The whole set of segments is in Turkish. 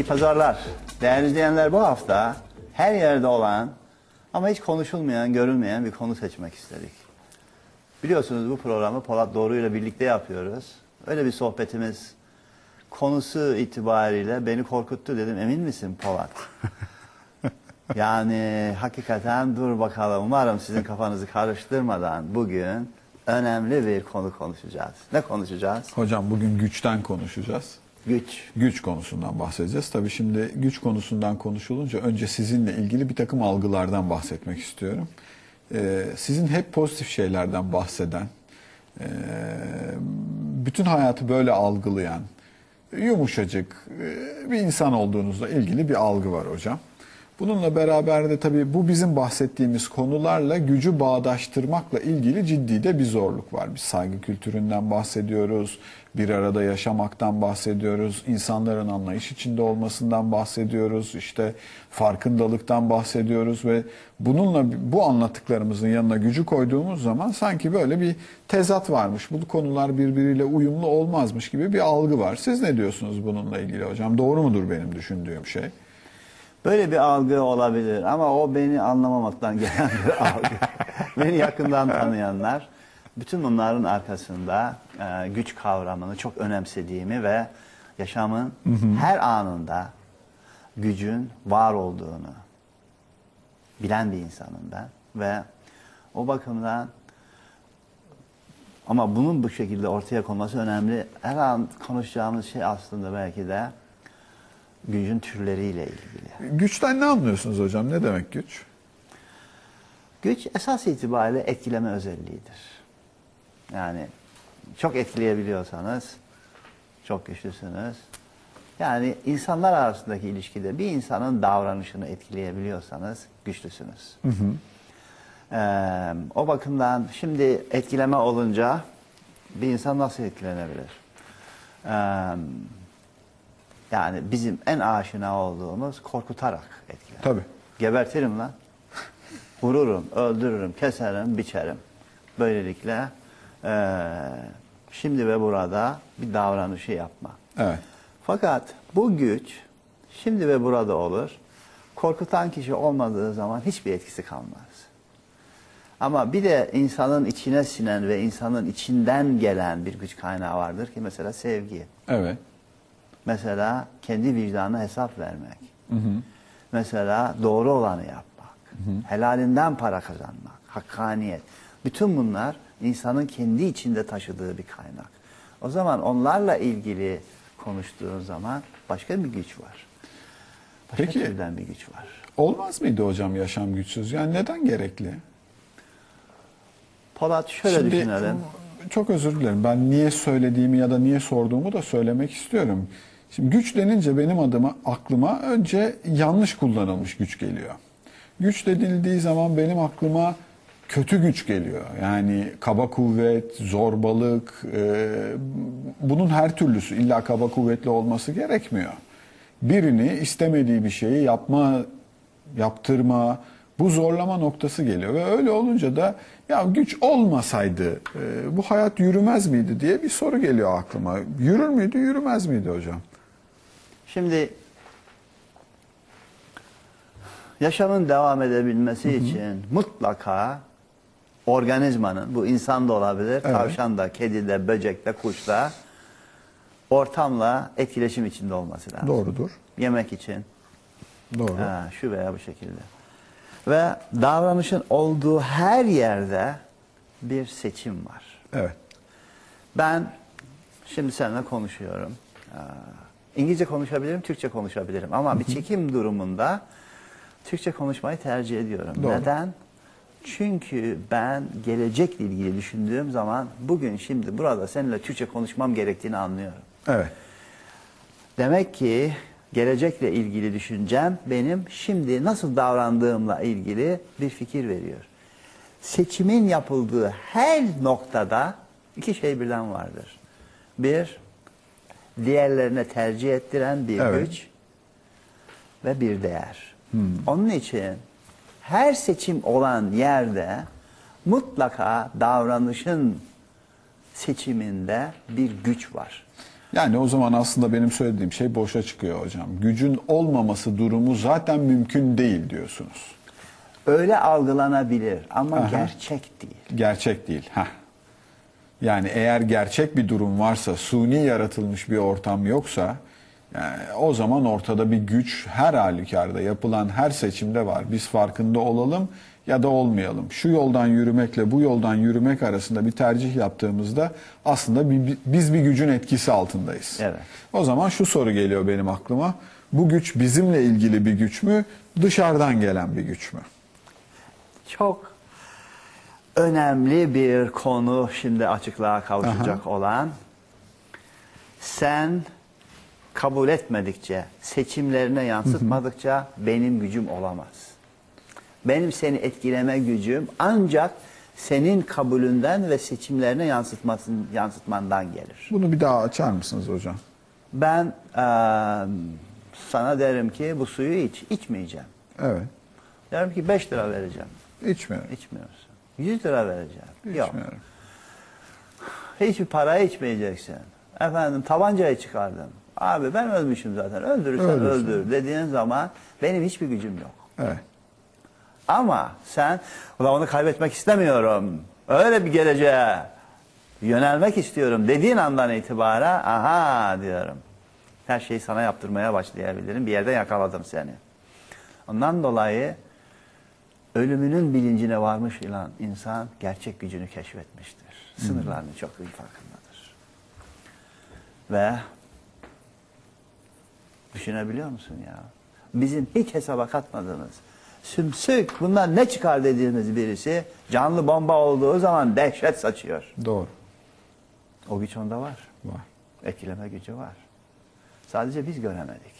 İyi pazarlar. Değerli izleyenler bu hafta her yerde olan ama hiç konuşulmayan, görülmeyen bir konu seçmek istedik. Biliyorsunuz bu programı Polat Doğru ile birlikte yapıyoruz. Öyle bir sohbetimiz konusu itibariyle beni korkuttu dedim. Emin misin Polat? yani hakikaten dur bakalım. Umarım sizin kafanızı karıştırmadan bugün önemli bir konu konuşacağız. Ne konuşacağız? Hocam bugün güçten konuşacağız. Güç. Güç konusundan bahsedeceğiz. Tabii şimdi güç konusundan konuşulunca önce sizinle ilgili bir takım algılardan bahsetmek istiyorum. Ee, sizin hep pozitif şeylerden bahseden, e, bütün hayatı böyle algılayan, yumuşacık e, bir insan olduğunuzla ilgili bir algı var hocam. Bununla beraber de tabii bu bizim bahsettiğimiz konularla gücü bağdaştırmakla ilgili ciddi de bir zorluk var. Biz saygı kültüründen bahsediyoruz, bir arada yaşamaktan bahsediyoruz, insanların anlayış içinde olmasından bahsediyoruz, işte farkındalıktan bahsediyoruz ve bununla bu anlattıklarımızın yanına gücü koyduğumuz zaman sanki böyle bir tezat varmış. Bu konular birbiriyle uyumlu olmazmış gibi bir algı var. Siz ne diyorsunuz bununla ilgili hocam? Doğru mudur benim düşündüğüm şey? Böyle bir algı olabilir ama o beni anlamamaktan gelen bir algı. beni yakından tanıyanlar bütün bunların arkasında e, güç kavramını çok önemsediğimi ve yaşamın her anında gücün var olduğunu bilen bir insanım ben ve o bakımdan ama bunun bu şekilde ortaya konması önemli. Her an konuşacağımız şey aslında belki de gücün türleriyle ilgili. Güçten ne anlıyorsunuz hocam? Ne demek güç? Güç esas itibariyle etkileme özelliğidir. Yani çok etkileyebiliyorsanız çok güçlüsünüz. Yani insanlar arasındaki ilişkide bir insanın davranışını etkileyebiliyorsanız güçlüsünüz. Hı hı. Ee, o bakımdan şimdi etkileme olunca bir insan nasıl etkilenebilir? Ee, yani bizim en aşina olduğumuz korkutarak etkiler. Tabii. Gebertirim lan. Vururum, öldürürüm, keserim, biçerim. Böylelikle e, şimdi ve burada bir davranışı yapma. Evet. Fakat bu güç şimdi ve burada olur. Korkutan kişi olmadığı zaman hiçbir etkisi kalmaz. Ama bir de insanın içine sinen ve insanın içinden gelen bir güç kaynağı vardır ki mesela sevgi. Evet. Mesela kendi vicdanına hesap vermek. Hı hı. Mesela doğru olanı yapmak. Hı hı. Helalinden para kazanmak. Hakkaniyet. Bütün bunlar insanın kendi içinde taşıdığı bir kaynak. O zaman onlarla ilgili konuştuğun zaman başka bir güç var. Başka Peki, türden bir güç var. Olmaz mıydı hocam yaşam güçsüz? Yani neden gerekli? Polat şöyle Şimdi, düşünelim. Çok özür dilerim. Ben niye söylediğimi ya da niye sorduğumu da söylemek istiyorum. Şimdi güç denince benim adıma aklıma önce yanlış kullanılmış güç geliyor. Güç denildiği zaman benim aklıma kötü güç geliyor. Yani kaba kuvvet, zorbalık, e, bunun her türlüsü illa kaba kuvvetli olması gerekmiyor. Birini istemediği bir şeyi yapma, yaptırma, bu zorlama noktası geliyor ve öyle olunca da ya güç olmasaydı e, bu hayat yürümez miydi diye bir soru geliyor aklıma. Yürür müydü, yürümez miydi hocam? Şimdi yaşamın devam edebilmesi hı hı. için mutlaka organizmanın, bu insan da olabilir, evet. tavşan da, kedi de, böcek de, kuş da ortamla etkileşim içinde olması lazım. Doğrudur. Yemek için. Doğru. Ha, şu veya bu şekilde. Ve davranışın olduğu her yerde bir seçim var. Evet. Ben şimdi seninle konuşuyorum. İngilizce konuşabilirim, Türkçe konuşabilirim. Ama bir çekim durumunda Türkçe konuşmayı tercih ediyorum. Doğru. Neden? Çünkü ben gelecekle ilgili düşündüğüm zaman bugün şimdi burada seninle Türkçe konuşmam gerektiğini anlıyorum. Evet. Demek ki gelecekle ilgili düşüncem benim şimdi nasıl davrandığımla ilgili bir fikir veriyor. Seçimin yapıldığı her noktada iki şey birden vardır. Bir, diğerlerine tercih ettiren bir Evet. güç ve bir değer. Onun için her seçim olan yerde mutlaka davranışın seçiminde bir güç var. Yani o zaman aslında benim söylediğim şey boşa çıkıyor hocam. Gücün olmaması durumu zaten mümkün değil diyorsunuz. Öyle algılanabilir ama Aha. gerçek değil. Gerçek değil. Heh. Yani eğer gerçek bir durum varsa, suni yaratılmış bir ortam yoksa, yani o zaman ortada bir güç her halükarda yapılan her seçimde var. Biz farkında olalım ya da olmayalım. Şu yoldan yürümekle bu yoldan yürümek arasında bir tercih yaptığımızda aslında bir- biz bir gücün etkisi altındayız. Evet. O zaman şu soru geliyor benim aklıma. Bu güç bizimle ilgili bir güç mü, dışarıdan gelen bir güç mü? Çok önemli bir konu şimdi açıklığa kavuşacak olan sen kabul etmedikçe, seçimlerine yansıtmadıkça benim gücüm olamaz. Benim seni etkileme gücüm ancak senin kabulünden ve seçimlerine yansıtmasın, yansıtmandan gelir. Bunu bir daha açar mısınız hocam? Ben eee, sana derim ki bu suyu iç, içmeyeceğim. Evet. Derim ki 5 lira vereceğim. İçmiyorum. İçmiyorsun. 100 lira vereceğim. Yok. Hiçbir para içmeyeceksin. Efendim tabancayı çıkardım. Abi ben ölmüşüm zaten. Öldürürsen Öldürsün. öldür dediğin zaman benim hiçbir gücüm yok. Evet. Ama sen ulan onu kaybetmek istemiyorum. Öyle bir geleceğe yönelmek istiyorum dediğin andan itibaren aha diyorum. Her şeyi sana yaptırmaya başlayabilirim. Bir yerde yakaladım seni. Ondan dolayı ölümünün bilincine varmış ilan insan gerçek gücünü keşfetmiştir. Sınırlarını çok iyi farkındadır. Ve düşünebiliyor musun ya? Bizim hiç hesaba katmadığımız sümsük bundan ne çıkar dediğimiz birisi canlı bomba olduğu zaman dehşet saçıyor. Doğru. O güç onda var. Var. Etkileme gücü var. Sadece biz göremedik.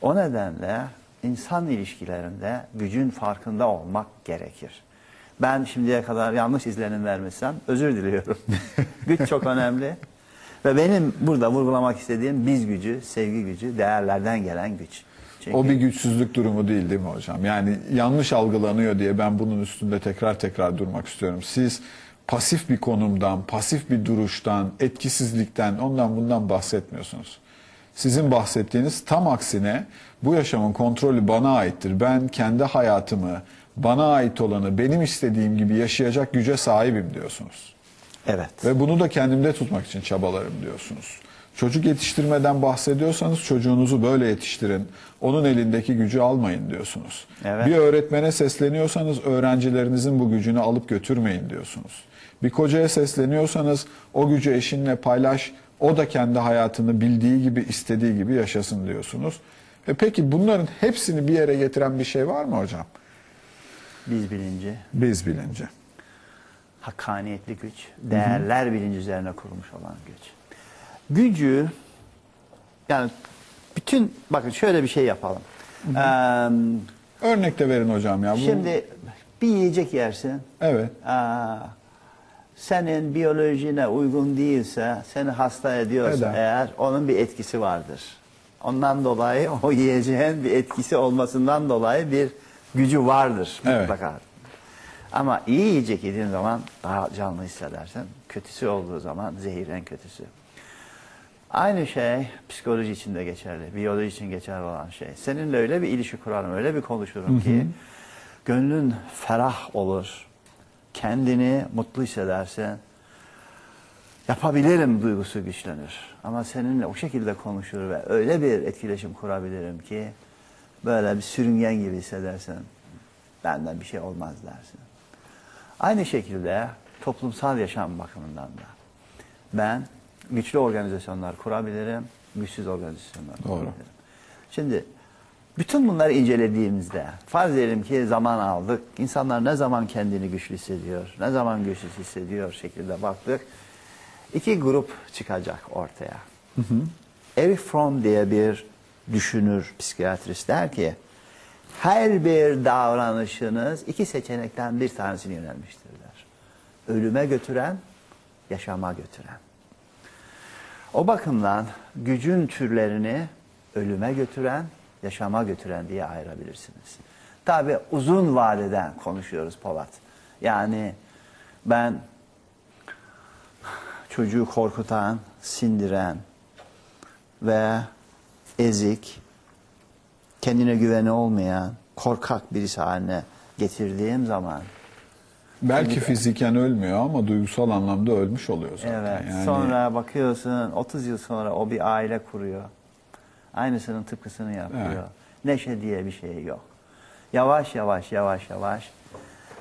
O nedenle insan ilişkilerinde gücün farkında olmak gerekir. Ben şimdiye kadar yanlış izlenim vermişsem özür diliyorum. Güç çok önemli. Ve benim burada vurgulamak istediğim biz gücü, sevgi gücü, değerlerden gelen güç. Çünkü O bir güçsüzlük durumu değil değil mi hocam? Yani yanlış algılanıyor diye ben bunun üstünde tekrar tekrar durmak istiyorum. Siz pasif bir konumdan, pasif bir duruştan, etkisizlikten, ondan bundan bahsetmiyorsunuz. Sizin bahsettiğiniz tam aksine bu yaşamın kontrolü bana aittir. Ben kendi hayatımı, bana ait olanı benim istediğim gibi yaşayacak güce sahibim diyorsunuz. evet. Ve bunu da kendimde tutmak için çabalarım diyorsunuz. Çocuk yetiştirmeden bahsediyorsanız çocuğunuzu böyle yetiştirin. Onun elindeki gücü almayın diyorsunuz. Evet. Bir öğretmene sesleniyorsanız öğrencilerinizin bu gücünü alıp götürmeyin diyorsunuz. Bir kocaya sesleniyorsanız o gücü eşinle paylaş. O da kendi hayatını bildiği gibi, istediği gibi yaşasın diyorsunuz. E peki bunların hepsini bir yere getiren bir şey var mı hocam? Biz bilinci, Biz bilinci. hakkaniyetli güç, değerler bilinci üzerine kurulmuş olan güç. Gücü yani bütün bakın şöyle bir şey yapalım. Ee, Örnek de verin hocam ya. Bu- şimdi bir yiyecek yersin. Evet. Aa, senin biyolojine uygun değilse, seni hasta ediyorsa Eder. eğer onun bir etkisi vardır. Ondan dolayı o yiyeceğin bir etkisi olmasından dolayı bir gücü vardır Evet. mutlaka. Ama iyi yiyecek yediğin zaman daha canlı hissedersin. Kötüsü olduğu zaman zehir en kötüsü. Aynı şey psikoloji için de geçerli, biyoloji için geçerli olan şey. Seninle öyle bir ilişki kurarım, öyle bir konuşurum ki gönlün ferah olur, kendini mutlu hissedersin. Yapabilirim duygusu güçlenir. Ama seninle o şekilde konuşur ve öyle bir etkileşim kurabilirim ki böyle bir sürüngen gibi hissedersin. Benden bir şey olmaz dersin. Aynı şekilde toplumsal yaşam bakımından da ben güçlü organizasyonlar kurabilirim, güçsüz organizasyonlar Doğru. kurabilirim. Şimdi bütün bunları incelediğimizde farz edelim ki zaman aldık. İnsanlar ne zaman kendini güçlü hissediyor, ne zaman güçsüz hissediyor şekilde baktık. İki grup çıkacak ortaya. Eric Fromm diye bir düşünür, psikiyatrist der ki her bir davranışınız iki seçenekten bir tanesini yönelmiştir der. Ölüme götüren, yaşama götüren. O bakımdan gücün türlerini ölüme götüren, yaşama götüren diye ayırabilirsiniz. Tabi uzun vadeden konuşuyoruz Polat. Yani ben çocuğu korkutan, sindiren, ve ezik, kendine güveni olmayan, korkak birisi haline getirdiğim zaman Belki fiziken ölmüyor ama duygusal anlamda ölmüş oluyor zaten. Evet. Yani Sonra bakıyorsun 30 yıl sonra o bir aile kuruyor. Aynısının tıpkısını yapıyor. Evet. Neşe diye bir şey yok. Yavaş yavaş yavaş yavaş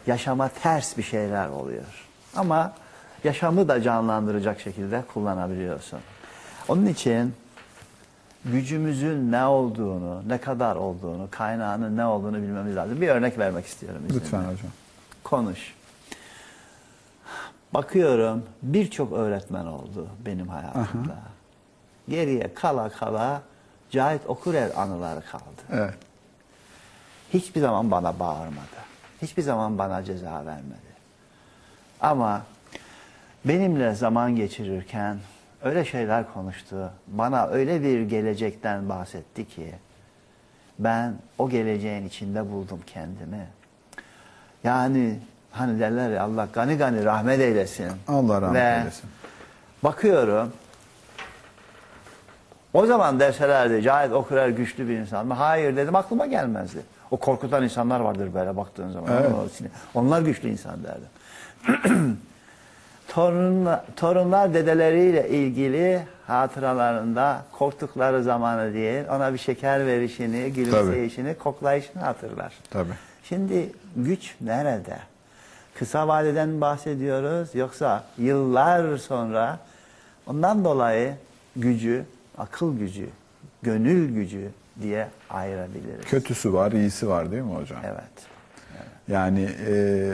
yaşama ters bir şeyler oluyor. Ama yaşamı da canlandıracak şekilde kullanabiliyorsun. Onun için gücümüzün ne olduğunu, ne kadar olduğunu, kaynağının ne olduğunu bilmemiz lazım. Bir örnek vermek istiyorum. izninle. lütfen hocam. Konuş. Bakıyorum birçok öğretmen oldu benim hayatımda. Geriye kala kala Cahit Okurer anıları kaldı. Evet. Hiçbir zaman bana bağırmadı. Hiçbir zaman bana ceza vermedi. Ama benimle zaman geçirirken öyle şeyler konuştu. Bana öyle bir gelecekten bahsetti ki ben o geleceğin içinde buldum kendimi. Yani hani derler ya Allah gani gani rahmet eylesin. Allah rahmet Ve eylesin. Bakıyorum. O zaman derselerdi Cahit Okurer güçlü bir insan mı? Hayır dedim aklıma gelmezdi. O korkutan insanlar vardır böyle baktığın zaman. Evet. Onlar güçlü insan derdim. Torunla, torunlar dedeleriyle ilgili hatıralarında korktukları zamanı değil, ona bir şeker verişini, gülümseyişini, koklayışını hatırlar. Tabii. Şimdi güç nerede? Kısa vadeden bahsediyoruz yoksa yıllar sonra ondan dolayı gücü, akıl gücü, gönül gücü diye ayırabiliriz. Kötüsü var, iyisi var değil mi hocam? Evet. Yani e,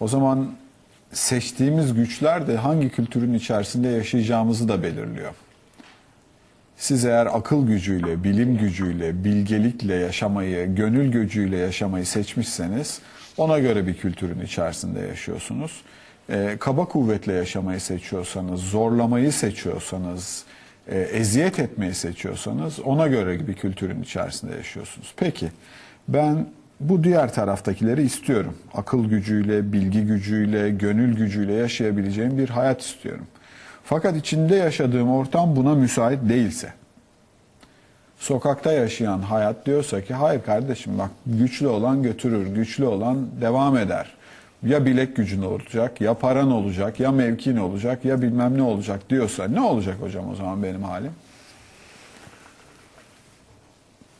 o zaman seçtiğimiz güçler de hangi kültürün içerisinde yaşayacağımızı da belirliyor. Siz eğer akıl gücüyle, bilim gücüyle, bilgelikle yaşamayı, gönül gücüyle yaşamayı seçmişseniz ona göre bir kültürün içerisinde yaşıyorsunuz. E, kaba kuvvetle yaşamayı seçiyorsanız, zorlamayı seçiyorsanız, e, eziyet etmeyi seçiyorsanız ona göre bir kültürün içerisinde yaşıyorsunuz. Peki ben bu diğer taraftakileri istiyorum. Akıl gücüyle, bilgi gücüyle, gönül gücüyle yaşayabileceğim bir hayat istiyorum. Fakat içinde yaşadığım ortam buna müsait değilse, sokakta yaşayan hayat diyorsa ki hayır kardeşim bak güçlü olan götürür, güçlü olan devam eder. Ya bilek gücün olacak, ya paran olacak, ya mevkin olacak, ya bilmem ne olacak diyorsa ne olacak hocam o zaman benim halim?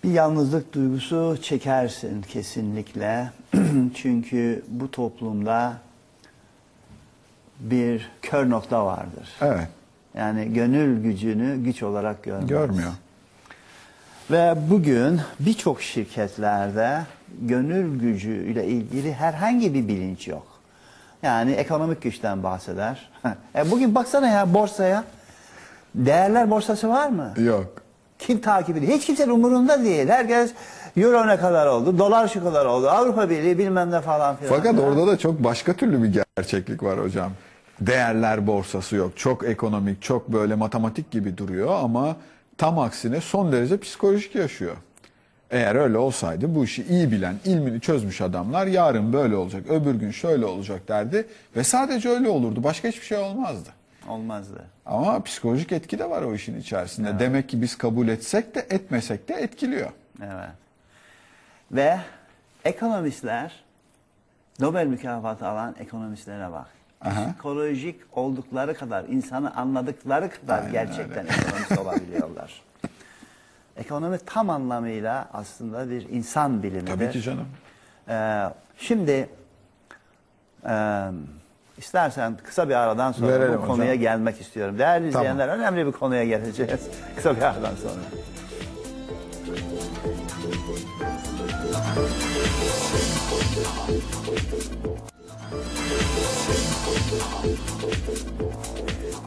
Bir yalnızlık duygusu çekersin kesinlikle. Çünkü bu toplumda bir kör nokta vardır. Evet, Yani gönül gücünü güç olarak görmez. görmüyor. Ve bugün birçok şirketlerde gönül gücüyle ilgili herhangi bir bilinç yok. Yani ekonomik güçten bahseder. e bugün baksana ya borsaya. Değerler borsası var mı? Yok. Kim takip ediyor? Hiç kimsenin umurunda değil. Herkes euro ne kadar oldu, dolar şu kadar oldu, Avrupa Birliği bilmem ne falan filan. Fakat orada da çok başka türlü bir gerçeklik var hocam. Değerler borsası yok. Çok ekonomik, çok böyle matematik gibi duruyor ama tam aksine son derece psikolojik yaşıyor. Eğer öyle olsaydı bu işi iyi bilen, ilmini çözmüş adamlar yarın böyle olacak, öbür gün şöyle olacak derdi ve sadece öyle olurdu. Başka hiçbir şey olmazdı. Olmazdı. Ama psikolojik etki de var o işin içerisinde. Demek ki biz kabul etsek de etmesek de etkiliyor. Evet. Ve ekonomistler, Nobel mükafatı alan ekonomistlere bak. Aha. Psikolojik oldukları kadar, insanı anladıkları kadar Aynen gerçekten ekonomist olabiliyorlar. Ekonomi tam anlamıyla aslında bir insan bilimidir. Tabii ki canım. Ee, şimdi e, istersen kısa bir aradan sonra Verelim bu hocam. konuya gelmek istiyorum. Değerli Tamam. izleyenler önemli bir konuya geleceğiz. kısa bir aradan sonra.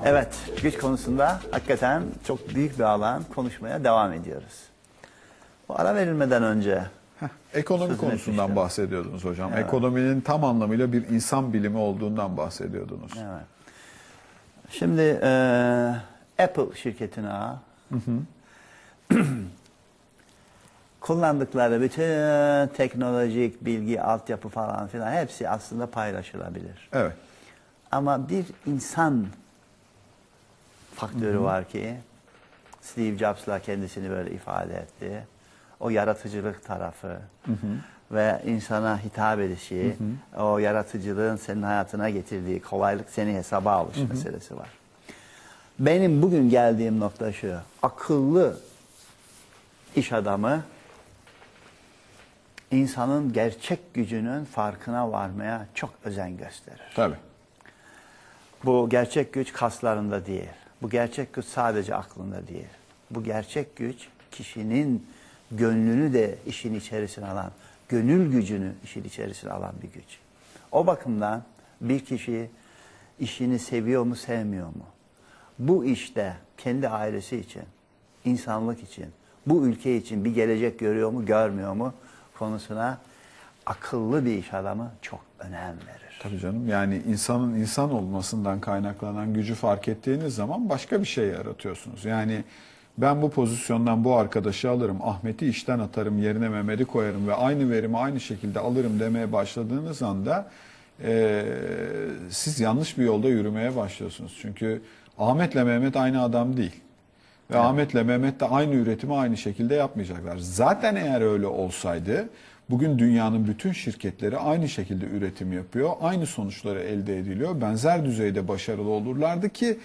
Evet, güç konusunda hakikaten çok büyük bir alan konuşmaya devam ediyoruz. Bu ara verilmeden önce Ekonomi Sözünü konusundan etmiştim. bahsediyordunuz hocam. Ekonominin tam anlamıyla bir insan bilimi olduğundan bahsediyordunuz. Evet. Şimdi e, Apple şirketine kullandıkları bütün teknolojik bilgi, altyapı falan filan hepsi aslında paylaşılabilir. Evet. Ama bir insan faktörü var ki Steve Jobs'la kendisini böyle ifade etti. O yaratıcılık tarafı ve insana hitap edişi, o yaratıcılığın senin hayatına getirdiği kolaylık seni hesaba alış meselesi var. Benim bugün geldiğim nokta şu. Akıllı iş adamı insanın gerçek gücünün farkına varmaya çok özen gösterir. Tabii. Bu gerçek güç kaslarında değil. Bu gerçek güç sadece aklında değil. Bu gerçek güç kişinin gönlünü de işin içerisine alan, gönül gücünü işin içerisine alan bir güç. O bakımdan bir kişi işini seviyor mu, sevmiyor mu? Bu işte kendi ailesi için, insanlık için, bu ülke için bir gelecek görüyor mu, görmüyor mu konusuna akıllı bir iş adamı çok önem verir. Tabii canım yani insanın insan olmasından kaynaklanan gücü fark ettiğiniz zaman başka bir şey yaratıyorsunuz. Yani ben bu pozisyondan bu arkadaşı alırım, Ahmet'i işten atarım, yerine Mehmet'i koyarım ve aynı verimi aynı şekilde alırım demeye başladığınız anda eee, siz yanlış bir yolda yürümeye başlıyorsunuz. Çünkü Ahmet'le Mehmet aynı adam değil. Ve Ahmet'le Mehmet de aynı üretimi aynı şekilde yapmayacaklar. Zaten eğer öyle olsaydı bugün dünyanın bütün şirketleri aynı şekilde üretim yapıyor. Aynı sonuçları elde ediliyor. Benzer düzeyde başarılı olurlardı ki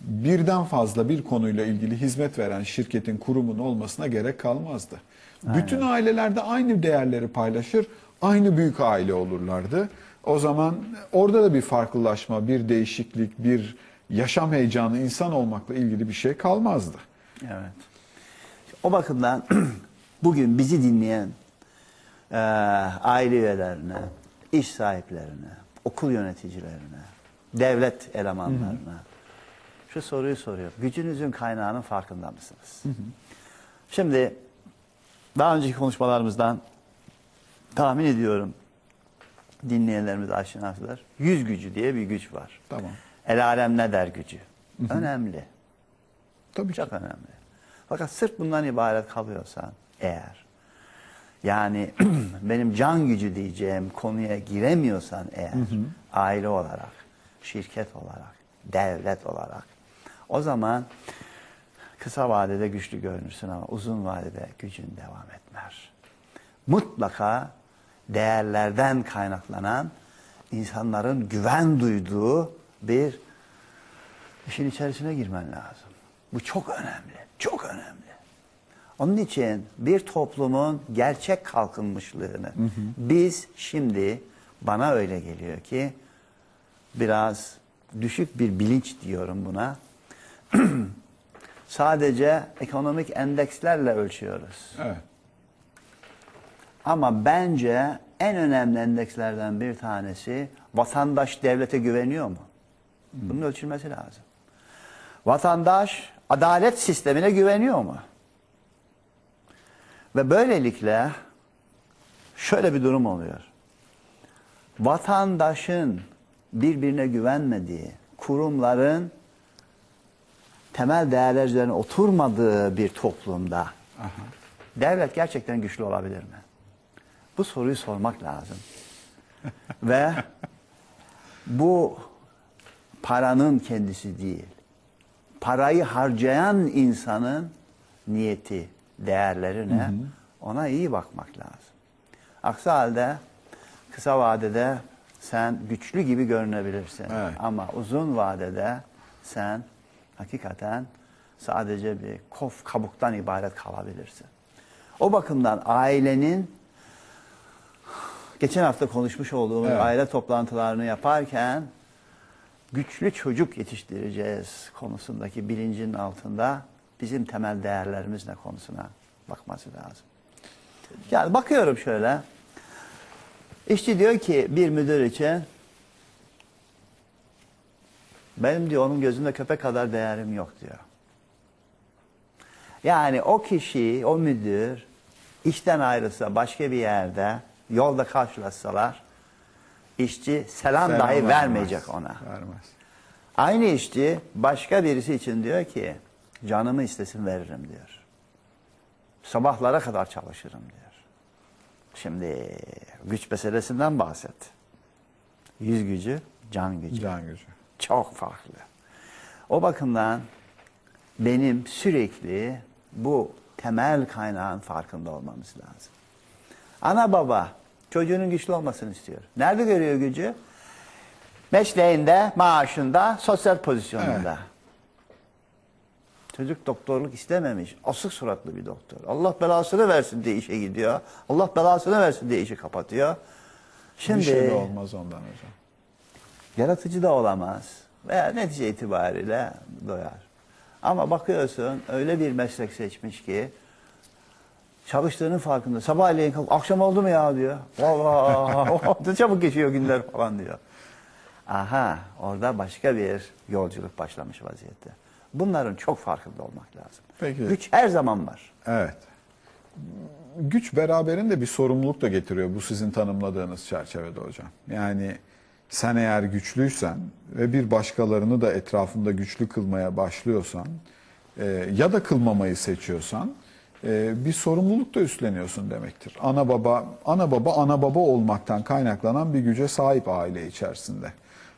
birden fazla bir konuyla ilgili hizmet veren şirketin kurumun olmasına gerek kalmazdı. Bütün ailelerde aynı değerleri paylaşır, aynı büyük aile olurlardı. O zaman orada da bir farklılaşma, bir değişiklik, bir yaşam heyecanı, insan olmakla ilgili bir şey kalmazdı. Evet. O bakımdan bugün bizi dinleyen eee, aile üyelerine, iş sahiplerine, okul yöneticilerine, devlet elemanlarına şu soruyu soruyor. Gücünüzün kaynağının farkında mısınız? Şimdi daha önceki konuşmalarımızdan tahmin ediyorum dinleyenlerimiz aşinasılar. Yüz gücü diye bir güç var. Tamam. El alem ne der gücü? Önemli. Tabii ki. Çok önemli. Fakat sırf bundan ibaret kalıyorsan eğer yani benim can gücü diyeceğim konuya giremiyorsan eğer aile olarak, şirket olarak, devlet olarak o zaman kısa vadede güçlü görünürsün ama uzun vadede gücün devam etmez. Mutlaka değerlerden kaynaklanan insanların güven duyduğu bir işin içerisine girmen lazım. Bu çok önemli, çok önemli. Onun için bir toplumun gerçek kalkınmışlığını biz şimdi bana öyle geliyor ki biraz düşük bir bilinç diyorum buna. Sadece ekonomik endekslerle ölçüyoruz. Evet. Ama bence en önemli endekslerden bir tanesi vatandaş devlete güveniyor mu? Bunun ölçülmesi lazım. Vatandaş adalet sistemine güveniyor mu? Ve böylelikle şöyle bir durum oluyor. Vatandaşın birbirine güvenmediği, kurumların temel değerler üzerine oturmadığı bir toplumda devlet gerçekten güçlü olabilir mi? Bu soruyu sormak lazım. Ve bu paranın kendisi değil. Parayı harcayan insanın niyeti, değerleri ne? Ona iyi bakmak lazım. Aksi halde kısa vadede sen güçlü gibi görünebilirsin. Evet. Ama uzun vadede sen hakikaten sadece bir kof kabuktan ibaret kalabilirsin. O bakımdan ailenin geçen hafta konuşmuş olduğumuz Evet. aile toplantılarını yaparken güçlü çocuk yetiştireceğiz konusundaki bilincin altında bizim temel değerlerimiz ne konusuna bakması lazım. Yani bakıyorum şöyle. İşçi diyor ki bir müdür için benim diyor onun gözünde köpek kadar değerim yok diyor. Yani o kişi, o müdür işten ayrılsa başka bir yerde yolda karşılaşsalar işçi selam, Selam dahi vermez. vermeyecek ona. Vermez. Aynı işçi başka birisi için diyor ki canımı istesin veririm diyor. Sabahlara kadar çalışırım diyor. Şimdi güç meselesinden bahset. Yüz gücü, can gücü. Can gücü. Çok farklı. O bakımdan benim sürekli bu temel kaynağın farkında olmamız lazım. Ana baba çocuğunun güçlü olmasını istiyor. Nerede görüyor gücü? Mesleğinde, maaşında, sosyal pozisyonunda. Çocuk doktorluk istememiş. Asık suratlı bir doktor. Allah belasını versin diye işe gidiyor. Allah belasını versin diye işi kapatıyor. Şimdi Bir şey de olmaz ondan hocam. yaratıcı da olamaz. Veya netice itibariyle doyar. Ama bakıyorsun öyle bir meslek seçmiş ki çalıştığının farkında. Sabahleyin kalk, akşam oldu mu ya diyor. Vallahi ne çabuk geçiyor günler falan diyor. Aha orada başka bir yolculuk başlamış vaziyette. Bunların çok farkında olmak lazım. Peki. Güç her zaman var. Evet. Güç beraberinde bir sorumluluk da getiriyor bu sizin tanımladığınız çerçevede hocam. Yani sen eğer güçlüysen ve bir başkalarını da etrafında güçlü kılmaya başlıyorsan e, ya da kılmamayı seçiyorsan e, bir sorumluluk da üstleniyorsun demektir. Ana baba ana baba ana baba olmaktan kaynaklanan bir güce sahip aile içerisinde.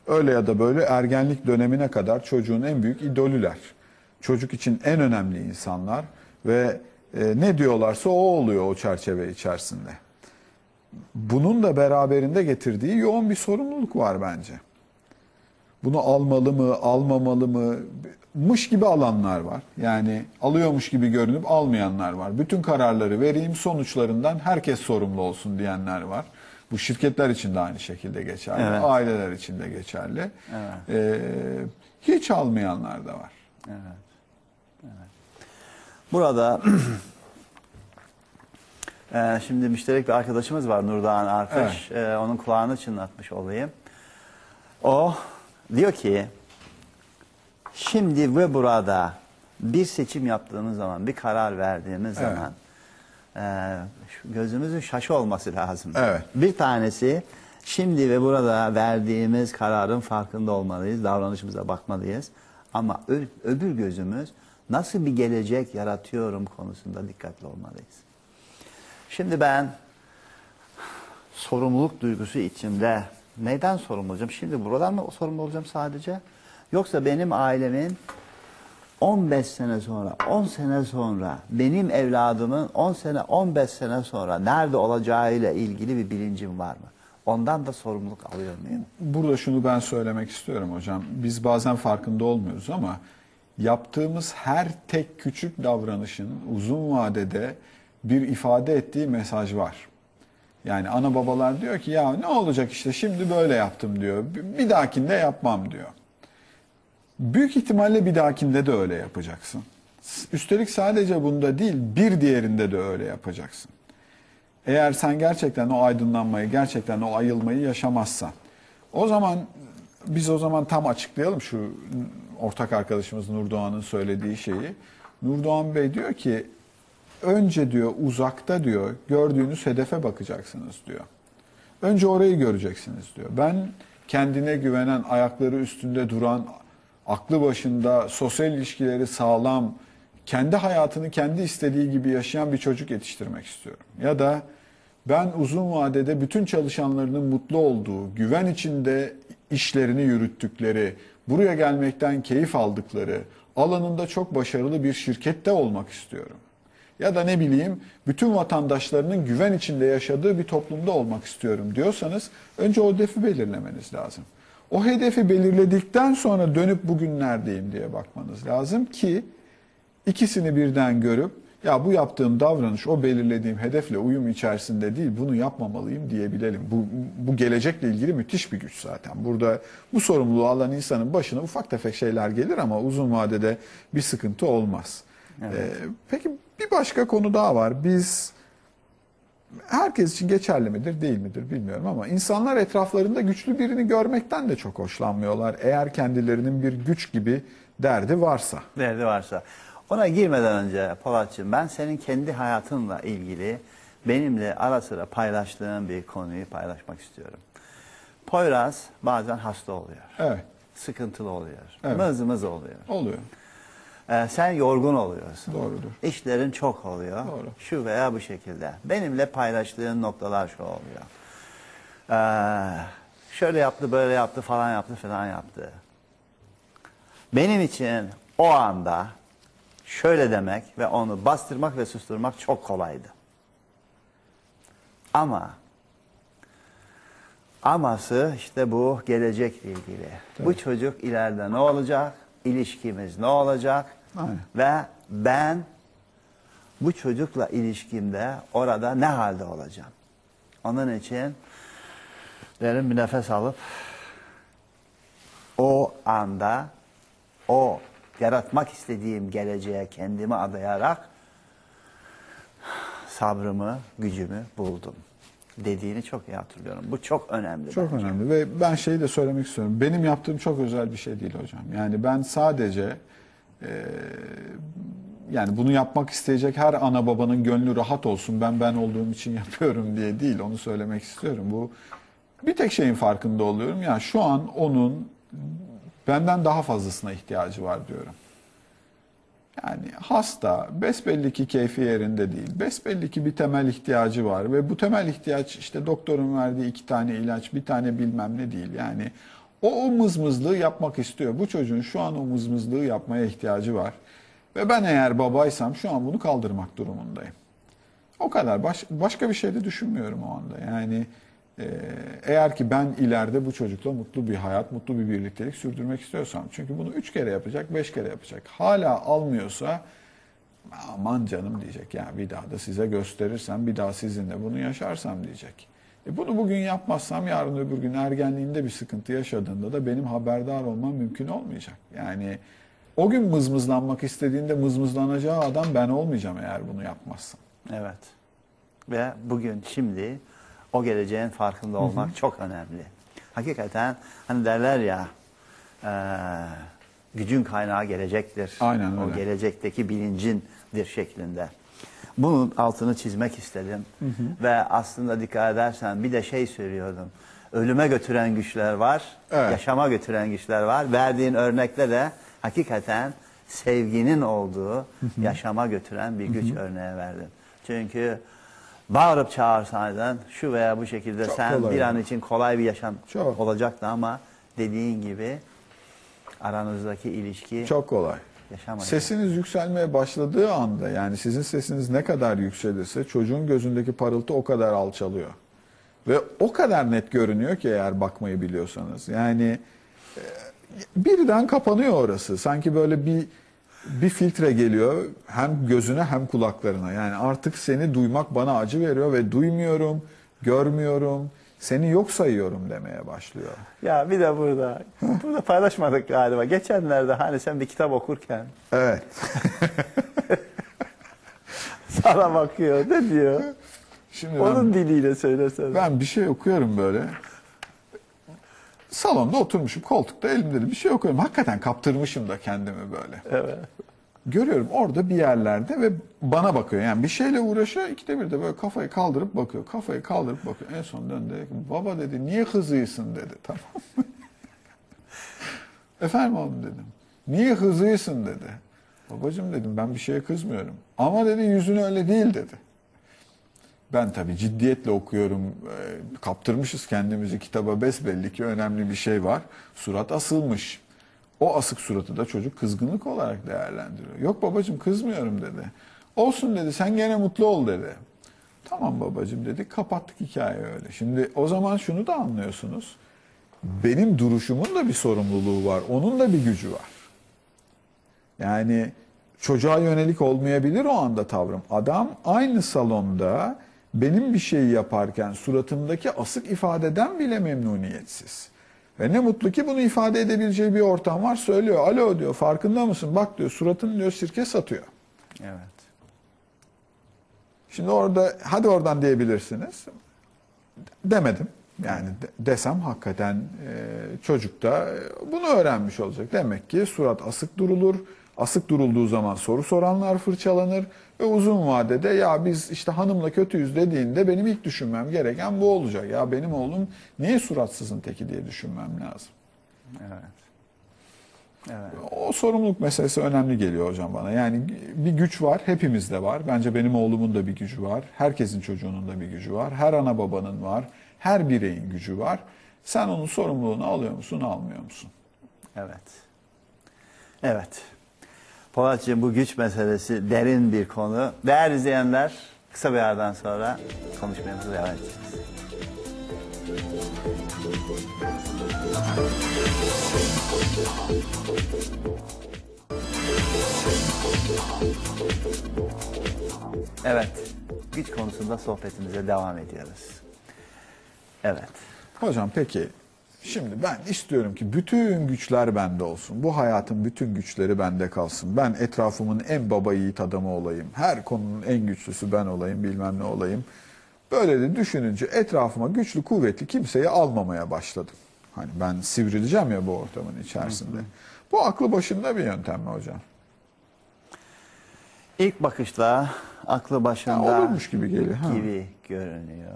Öyle ya da böyle ergenlik dönemine kadar çocuğun en büyük idolüler. Çocuk için en önemli insanlar ve e, ne diyorlarsa o oluyor o çerçeve içerisinde. Bunun da beraberinde getirdiği yoğun bir sorumluluk var bence. Bunu almalı mı, almamalı mı? Mış gibi alanlar var. Yani alıyormuş gibi görünüp almayanlar var. Bütün kararları vereyim, sonuçlarından herkes sorumlu olsun diyenler var. Bu şirketler için de aynı şekilde geçerli, Evet. aileler için de geçerli. Ee, hiç almayanlar da var. Burada eee, şimdi müşterek bir arkadaşımız var Nurdoğan Arkaş. Eee, onun kulağını çınlatmış olayım. O diyor ki şimdi ve burada bir seçim yaptığımız zaman, bir karar verdiğimiz Evet. zaman gözümüzün şaşı olması lazım. Evet. Bir tanesi şimdi ve burada verdiğimiz kararın farkında olmalıyız, davranışımıza bakmalıyız. Ama öbür gözümüz nasıl bir gelecek yaratıyorum konusunda dikkatli olmalıyız. Şimdi ben sorumluluk duygusu içimde neyden sorumlu olacağım? Şimdi buradan mı sorumlu olacağım sadece? Yoksa benim ailemin 15 sene sonra, 10 sene sonra benim evladımın 10 sene, 15 sene sonra nerede olacağıyla ilgili bir bilincim var mı? Ondan da sorumluluk alıyor muyum? Burada şunu ben söylemek istiyorum hocam. Biz bazen farkında olmuyoruz ama yaptığımız her tek küçük davranışın uzun vadede bir ifade ettiği mesaj var. Yani ana babalar diyor ki ya ne olacak işte şimdi böyle yaptım diyor. Bir- dahakinde yapmam diyor. Büyük ihtimalle bir dahakinde de öyle yapacaksın. Üstelik sadece bunda değil bir diğerinde de öyle yapacaksın. Eğer sen gerçekten o aydınlanmayı, gerçekten o ayılmayı yaşamazsan, o zaman biz o zaman tam açıklayalım şu ortak arkadaşımız Nurdoğan'ın söylediği şeyi. Nurdoğan Bey diyor ki önce diyor uzakta diyor gördüğünüz hedefe bakacaksınız diyor. Önce orayı göreceksiniz diyor. Ben kendine güvenen, ayakları üstünde duran, aklı başında, sosyal ilişkileri sağlam, kendi hayatını kendi istediği gibi yaşayan bir çocuk yetiştirmek istiyorum. Ya da ben uzun vadede bütün çalışanlarının mutlu olduğu, güven içinde işlerini yürüttükleri, buraya gelmekten keyif aldıkları, alanında çok başarılı bir şirkette olmak istiyorum. Ya da ne bileyim bütün vatandaşlarının güven içinde yaşadığı bir toplumda olmak istiyorum diyorsanız önce o hedefi belirlemeniz lazım. O hedefi belirledikten sonra dönüp bugün neredeyim diye bakmanız lazım ki ikisini birden görüp ya bu yaptığım davranış o belirlediğim hedefle uyum içerisinde değil bunu yapmamalıyım diyebilelim. Bu, bu gelecekle ilgili müthiş bir güç zaten. Burada bu sorumluluğu alan insanın başına ufak tefek şeyler gelir ama uzun vadede bir sıkıntı olmaz. Ee, peki bir başka konu daha var. Biz herkes için geçerli midir değil midir bilmiyorum ama insanlar etraflarında güçlü birini görmekten de çok hoşlanmıyorlar. Eğer kendilerinin bir güç gibi derdi varsa. Derdi varsa. Ona girmeden önce Polatcığım ben senin kendi hayatınla ilgili benimle ara sıra paylaştığın bir konuyu paylaşmak istiyorum. Poyraz bazen hasta oluyor. Evet, Sıkıntılı oluyor. Evet. Mız mız oluyor. oluyor. Ee, sen yorgun oluyorsun. Doğrudur. İşlerin çok oluyor. Doğru. Şu veya bu şekilde. Benimle paylaştığın noktalar şu oluyor. Ee, şöyle yaptı, böyle yaptı, falan yaptı, falan yaptı. Benim için o anda şöyle demek ve onu bastırmak ve susturmak çok kolaydı. Ama aması işte bu gelecekle ilgili. Bu çocuk ileride ne olacak? İlişkimiz ne olacak? Aynen. Ve ben bu çocukla ilişkimde orada ne halde olacağım? Onun için derin bir nefes alıp o anda o yaratmak istediğim geleceğe kendimi adayarak sabrımı, gücümü buldum dediğini çok iyi hatırlıyorum. Bu çok önemli. Çok bence. önemli ve ben şeyi de söylemek istiyorum. Benim yaptığım çok özel bir şey değil hocam. Yani ben sadece e, yani bunu yapmak isteyecek her ana babanın gönlü rahat olsun ben ben olduğum için yapıyorum diye değil onu söylemek istiyorum. Bu bir tek şeyin farkında oluyorum. Yani şu an onun benden daha fazlasına ihtiyacı var diyorum. Yani hasta, besbelli ki keyfi yerinde değil. Besbelli ki bir temel ihtiyacı var ve bu temel ihtiyaç işte doktorun verdiği iki tane ilaç, bir tane bilmem ne değil. Yani o, o mızmızlığı yapmak istiyor. Bu çocuğun şu an o mızmızlığı yapmaya ihtiyacı var. Ve ben eğer babaysam şu an bunu kaldırmak durumundayım. O kadar. Baş, başka bir şey de düşünmüyorum o anda. Yani eğer ki ben ileride bu çocukla mutlu bir hayat, mutlu bir birliktelik sürdürmek istiyorsam. Çünkü bunu üç kere yapacak, beş kere yapacak. Hala almıyorsa aman canım diyecek. Yani bir daha da size gösterirsem, bir daha sizinle bunu yaşarsam diyecek. E bunu bugün yapmazsam yarın öbür gün ergenliğinde bir sıkıntı yaşadığında da benim haberdar olmam mümkün olmayacak. Yani o gün mızmızlanmak istediğinde mızmızlanacağı adam ben olmayacağım eğer bunu yapmazsam. Evet. Ve bugün şimdi o geleceğin farkında olmak çok önemli. Hakikaten hani derler ya eee, gücün kaynağı gelecektir. Aynen O öyle. gelecekteki bilincindir şeklinde. Bunun altını çizmek istedim. Ve aslında dikkat edersen bir de şey söylüyordum. Ölüme götüren güçler var, Evet. yaşama götüren güçler var. Verdiğin örnekle de hakikaten sevginin olduğu yaşama götüren bir güç örneği verdin. Çünkü bağırıp çağırsaydın şu veya bu şekilde Çok sen kolay bir an için kolay bir yaşam Çok. olacaktı ama dediğin gibi aranızdaki ilişki Çok kolay. yaşamadı. Sesiniz yükselmeye başladığı anda yani sizin sesiniz ne kadar yükselirse çocuğun gözündeki parıltı o kadar alçalıyor. Ve o kadar net görünüyor ki eğer bakmayı biliyorsanız. Yani e, birden kapanıyor orası. Sanki böyle bir bir filtre geliyor hem gözüne hem kulaklarına. Yani artık seni duymak bana acı veriyor ve duymuyorum, görmüyorum, seni yok sayıyorum demeye başlıyor. Ya bir de burada, burada paylaşmadık galiba. Geçenlerde hani sen bir kitap okurken Evet. sana bakıyor. Ne diyor? Şimdi ben- Onun diliyle söylesene. Ben bir şey okuyorum böyle. Salonda oturmuşum koltukta elimde de bir şey okuyorum. Hakikaten kaptırmışım da kendimi böyle. Evet. Görüyorum orada bir yerlerde ve bana bakıyor. Yani bir şeyle uğraşıyor. ikide bir de böyle kafayı kaldırıp bakıyor. Kafayı kaldırıp bakıyor. En son döndü dedi ki baba dedi niye hızlısın dedi. Tamam mı? Efendim oğlum dedim. Niye hızlısın dedi. Babacım dedim ben bir şeye kızmıyorum. Ama dedi yüzün öyle değil dedi. Ben tabii ciddiyetle okuyorum. Ee, Kaptırmışız kendimizi kitaba besbelli ki önemli bir şey var. Surat asılmış. O asık suratı da çocuk kızgınlık olarak değerlendiriyor. Yok babacığım kızmıyorum dedi. Olsun dedi sen gene mutlu ol dedi. Tamam babacığım dedi kapattık hikaye öyle. Şimdi o zaman şunu da anlıyorsunuz. Benim duruşumun da bir sorumluluğu var. Onun da bir gücü var. Yani çocuğa yönelik olmayabilir o anda tavrım. Adam aynı salonda benim bir şeyi yaparken suratımdaki asık ifadeden bile memnuniyetsiz. Ve ne mutlu ki bunu ifade edebileceği bir ortam var. Söylüyor. Alo diyor. Farkında mısın? Bak diyor. Suratın diyor sirke satıyor. Evet. Şimdi orada hadi oradan diyebilirsiniz. Demedim. Yani de- desem hakikaten e, çocuk da e, bunu öğrenmiş olacak. Demek ki surat asık durulur. Asık durulduğu zaman soru soranlar fırçalanır ve uzun vadede ya biz işte hanımla kötüyüz dediğinde benim ilk düşünmem gereken bu olacak. Ya benim oğlum niye suratsızın teki diye düşünmem lazım. Evet. Evet. O sorumluluk meselesi önemli geliyor hocam bana. Yani bir güç var, hepimizde var. Bence benim oğlumun da bir gücü var. Herkesin çocuğunun da bir gücü var. Her ana babanın var. Her bireyin gücü var. Sen onun sorumluluğunu alıyor musun, almıyor musun? Evet. Evet. Polatcığım bu güç meselesi derin bir konu. Değerli izleyenler kısa bir aradan sonra konuşmamıza devam edeceğiz. Evet, güç konusunda sohbetimize devam ediyoruz. Evet. Hocam peki şimdi ben istiyorum ki bütün güçler bende olsun. Bu hayatın bütün güçleri bende kalsın. Ben etrafımın en baba yiğit adamı olayım. Her konunun en güçlüsü ben olayım bilmem ne olayım. Böyle de düşününce etrafıma güçlü kuvvetli kimseyi almamaya başladım. Hani ben sivrileceğim ya bu ortamın içerisinde. Bu aklı başında bir yöntem mi hocam? İlk bakışta aklı başında Ya olurmuş gibi geliyor. Ha. gibi görünüyor.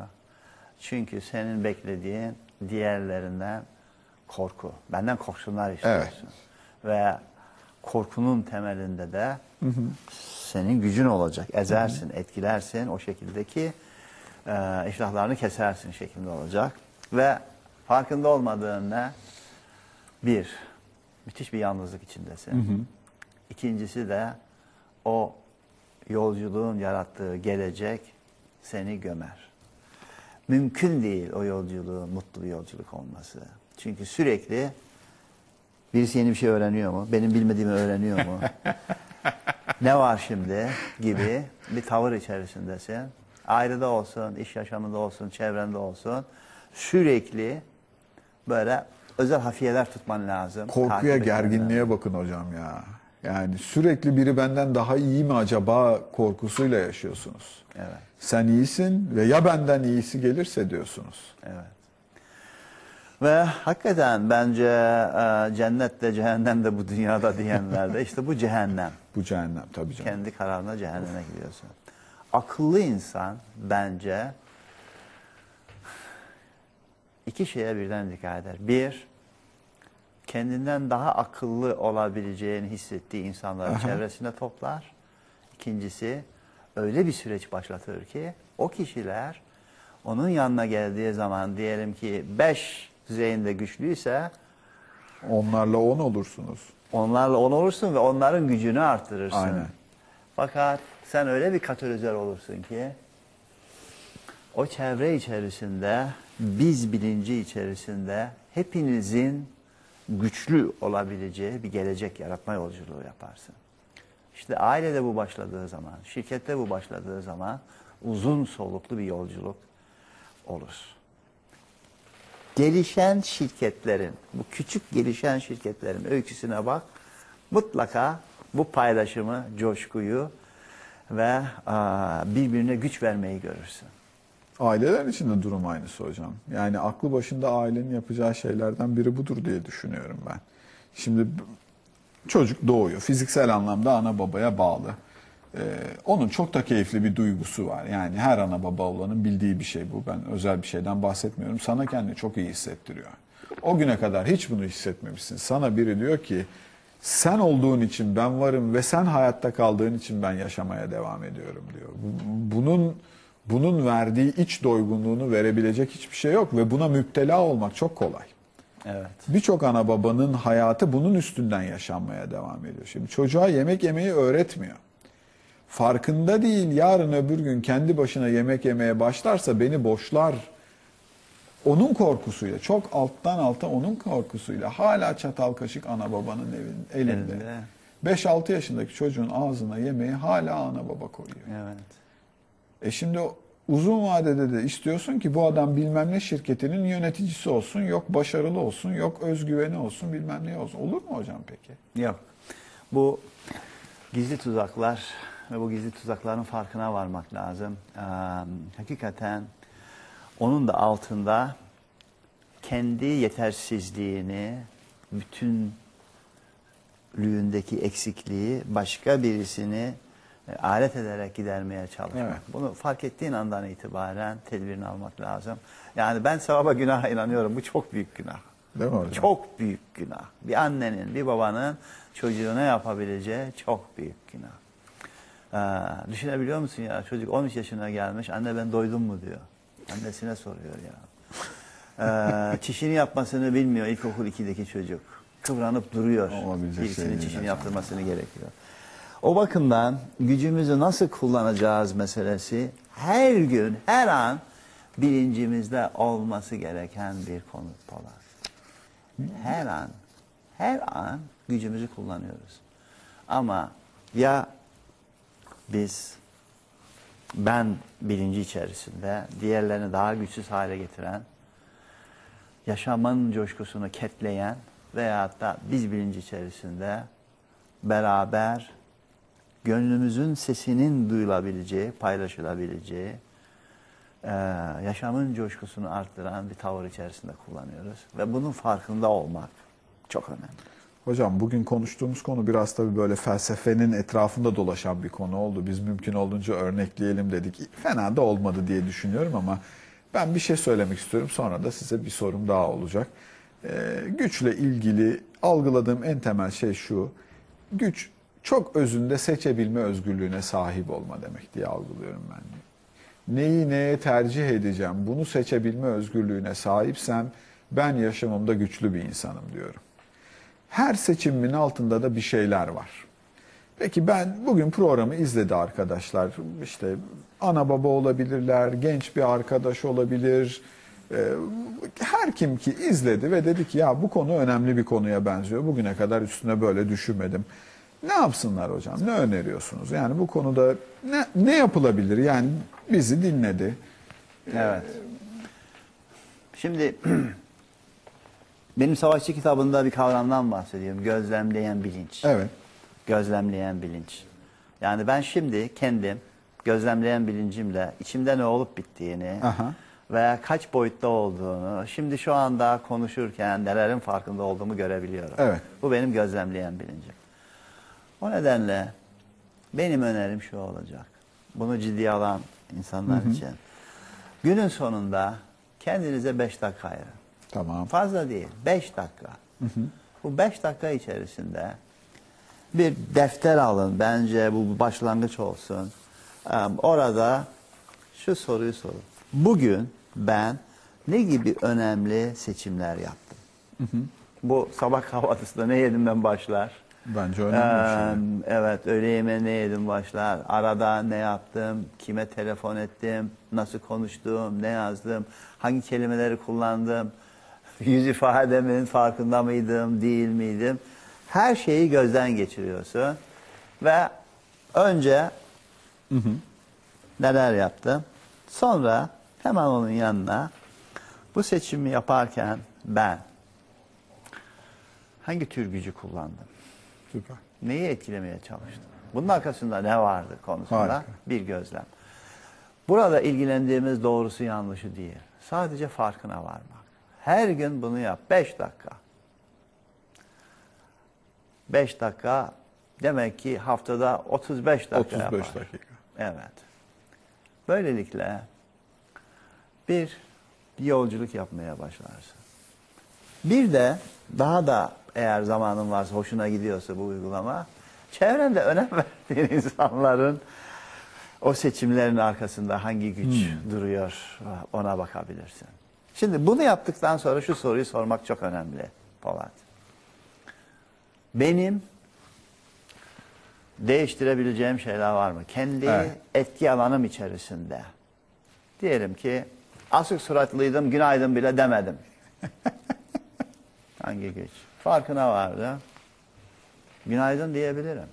Çünkü senin beklediğin diğerlerinden korku. Benden korksunlar istiyorsun. Ve korkunun temelinde de senin gücün olacak. Ezersin, etkilersin. O şekildeki e, iştahlarını kesersin şeklinde olacak. Ve farkında olmadığın ne? Bir, müthiş bir yalnızlık içindesin. İkincisi de o yolculuğun yarattığı gelecek seni gömer. Mümkün değil o yolculuğun mutlu bir yolculuk olması. Çünkü sürekli birisi yeni bir şey öğreniyor mu? Benim bilmediğimi öğreniyor mu? ne var şimdi gibi bir tavır içerisindesin. Ailede olsun, iş yaşamında olsun, çevrende olsun. Sürekli böyle özel hafiyeler tutman lazım. Korkuya, gerginliğe bakın hocam ya. Yani sürekli biri benden daha iyi mi acaba korkusuyla yaşıyorsunuz. Evet. Sen iyisin ve ya benden iyisi gelirse diyorsunuz. Evet. Ve hakikaten bence e, cennet de cehennem de bu dünyada diyenler de işte bu cehennem. Bu cehennem tabii canım. Kendi kararına cehenneme gidiyorsun. Akıllı insan bence iki şeye birden dikkat eder. Bir, kendinden daha akıllı olabileceğini hissettiği insanları çevresinde toplar. İkincisi, öyle bir süreç başlatır ki o kişiler onun yanına geldiği zaman diyelim ki beş düzeyinde güçlüyse Onlarla on olursunuz. onlarla on olursun ve onların gücünü artırırsın. Aynen. Fakat sen öyle bir katalizör olursun ki o çevre içerisinde, biz bilinci içerisinde hepinizin güçlü olabileceği bir gelecek yaratma yolculuğu yaparsın. İşte ailede bu başladığı zaman, şirkette bu başladığı zaman uzun soluklu bir yolculuk olur. Gelişen şirketlerin, bu küçük gelişen şirketlerin öyküsüne bak. Mutlaka bu paylaşımı, coşkuyu ve birbirine güç vermeyi görürsün. Aileler için de durum aynısı hocam. Yani aklı başında ailenin yapacağı şeylerden biri budur diye düşünüyorum ben. Şimdi çocuk doğuyor. Fiziksel anlamda ana babaya bağlı. Ee, onun çok da keyifli bir duygusu var. Yani her ana baba olanın bildiği bir şey bu. Ben özel bir şeyden bahsetmiyorum. Sana kendini çok iyi hissettiriyor. O güne kadar hiç bunu hissetmemişsin. Sana biri diyor ki sen olduğun için ben varım ve sen hayatta kaldığın için ben yaşamaya devam ediyorum diyor. Bu- Bunun bunun verdiği iç doygunluğunu verebilecek hiçbir şey yok ve buna müptela olmak çok kolay. Evet. Birçok ana babanın hayatı bunun üstünden yaşanmaya devam ediyor. Şimdi çocuğa yemek yemeyi öğretmiyor. Farkında değil yarın öbür gün kendi başına yemek yemeye başlarsa beni boşlar. Onun korkusuyla çok alttan alta onun korkusuyla hala çatal kaşık ana babanın evin, elinde. Elinde. 5-6 yaşındaki çocuğun ağzına yemeği hala ana baba koyuyor. Evet. E şimdi uzun vadede de istiyorsun ki bu adam bilmem ne şirketinin yöneticisi olsun, yok başarılı olsun, yok özgüveni olsun, bilmem ne olsun. Olur mu hocam peki? Yok. Bu gizli tuzaklar ve bu gizli tuzakların farkına varmak lazım. Ee, hakikaten onun da altında kendi yetersizliğini, bütünlüğündeki eksikliği başka birisini alet ederek gidermeye çalışmak. Evet. Bunu fark ettiğin andan itibaren tedbirini almak lazım. Yani ben sevaba günaha inanıyorum. Bu çok büyük günah. Değil mi hocam? Çok büyük günah. Bir annenin, bir babanın çocuğuna yapabileceği çok büyük günah. Ee, düşünebiliyor musun ya? Çocuk 13 yaşına gelmiş, anne ben doydum mu diyor. Annesine soruyor ya. Ee, çişini yapmasını bilmiyor ilkokul 2'deki çocuk. Kıvranıp duruyor. Olabilecek şey Birisinin değil çişini yaptırmasını gerekiyor. O bakımdan gücümüzü nasıl kullanacağız meselesi her gün, her an bilincimizde olması gereken bir konu Polat. Her an, her an gücümüzü kullanıyoruz. Ama ya biz ben bilinci içerisinde diğerlerini daha güçsüz hale getiren, yaşamın coşkusunu ketleyen veyahut da biz bilinci içerisinde beraber gönlümüzün sesinin duyulabileceği, paylaşılabileceği, eee, yaşamın coşkusunu arttıran bir tavır içerisinde kullanıyoruz. Ve bunun farkında olmak çok önemli. Hocam bugün konuştuğumuz konu biraz tabii böyle felsefenin etrafında dolaşan bir konu oldu. Biz mümkün olduğunca örnekleyelim dedik. Fena da olmadı diye düşünüyorum ama ben bir şey söylemek istiyorum. Sonra da size bir sorum daha olacak. Ee, güçle ilgili algıladığım en temel şey şu. Güç çok özünde seçebilme özgürlüğüne sahip olma demek diye algılıyorum ben. Neyi neye tercih edeceğim bunu seçebilme özgürlüğüne sahipsem ben yaşamımda güçlü bir insanım diyorum her seçimimin altında da bir şeyler var. Peki ben bugün programı izledi arkadaşlar. İşte ana baba olabilirler, genç bir arkadaş olabilir. Ee, Her kim ki izledi ve dedi ki ya bu konu önemli bir konuya benziyor. Bugüne kadar üstüne böyle düşünmedim. Ne yapsınlar hocam? Ne öneriyorsunuz? Yani bu konuda ne, ne yapılabilir? Yani bizi dinledi. Evet. Şimdi benim savaşçı kitabında bir kavramdan bahsediyorum. Gözlemleyen bilinç. Evet. Gözlemleyen bilinç. Yani ben şimdi kendim gözlemleyen bilincimle içimde ne olup bittiğini Aha. veya kaç boyutta olduğunu şimdi şu anda konuşurken nelerin farkında olduğumu görebiliyorum. Evet. Bu benim gözlemleyen bilincim. O nedenle benim önerim şu olacak. Bunu ciddiye alan insanlar için. Günün sonunda kendinize beş dakika ayırın. Tamam. Fazla değil. Beş dakika. Bu beş dakika içerisinde bir defter alın. Bence bu başlangıç olsun. Orada şu soruyu sorun. Bugün ben ne gibi önemli seçimler yaptım? Bu sabah kahvaltısında ne yedimden başlar. Bence önemli bir şey. Ee, Evet, öğle yemeği ne yedim başlar. Arada ne yaptım, kime telefon ettim, nasıl konuştum, ne yazdım, hangi kelimeleri kullandım, yüz ifademin farkında mıydım, değil miydim? Her şeyi gözden geçiriyorsun ve önce neler yaptım, sonra hemen onun yanına bu seçimi yaparken ben hangi tür gücü kullandım? Süper. Neyi etkilemeye çalıştım? Bunun arkasında ne vardı konusunda Harika. bir gözlem. Burada ilgilendiğimiz doğrusu yanlışı değil. Sadece farkına varmak. Her gün bunu yap. Beş dakika. Beş dakika demek ki haftada 35 dakika 35 yapar. dakika. Evet. Böylelikle bir yolculuk yapmaya başlarsın. Bir de daha da eğer zamanın varsa hoşuna gidiyorsa bu uygulama çevrende önem verdiğin insanların o seçimlerin arkasında hangi güç duruyor ona bakabilirsin. Şimdi bunu yaptıktan sonra şu soruyu sormak çok önemli Polat. Benim değiştirebileceğim şeyler var mı? Kendi Evet. etki alanım içerisinde. Diyelim ki asık suratlıydım, günaydın bile demedim. Hangi güç? Farkına vardı. Günaydın diyebilirim.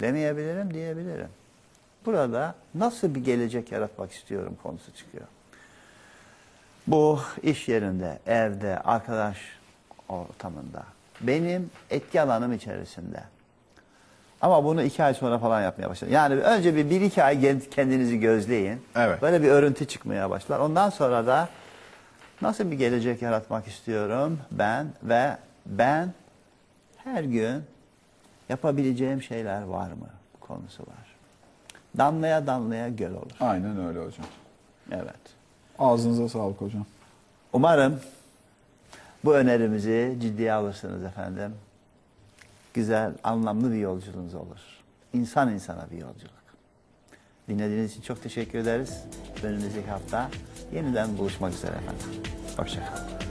Demeyebilirim diyebilirim. Burada nasıl bir gelecek yaratmak istiyorum konusu çıkıyor. Bu iş yerinde, evde, arkadaş ortamında. Benim etki alanım içerisinde. Ama bunu iki ay sonra falan yapmaya başlayın. Yani önce bir, bir iki ay kendinizi gözleyin. Evet. Böyle bir örüntü çıkmaya başlar. Ondan sonra da nasıl bir gelecek yaratmak istiyorum ben ve ben her gün yapabileceğim şeyler var mı konusu var. Damlaya damlaya göl olur. Aynen öyle hocam. Evet. Ağzınıza sağlık hocam. Umarım bu önerimizi ciddiye alırsınız efendim. Güzel, anlamlı bir yolculuğunuz olur. İnsan insana bir yolculuk. Dinlediğiniz için çok teşekkür ederiz. Önümüzdeki hafta yeniden buluşmak üzere efendim. Hoşçakalın.